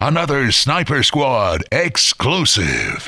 Another Sniper Squad exclusive.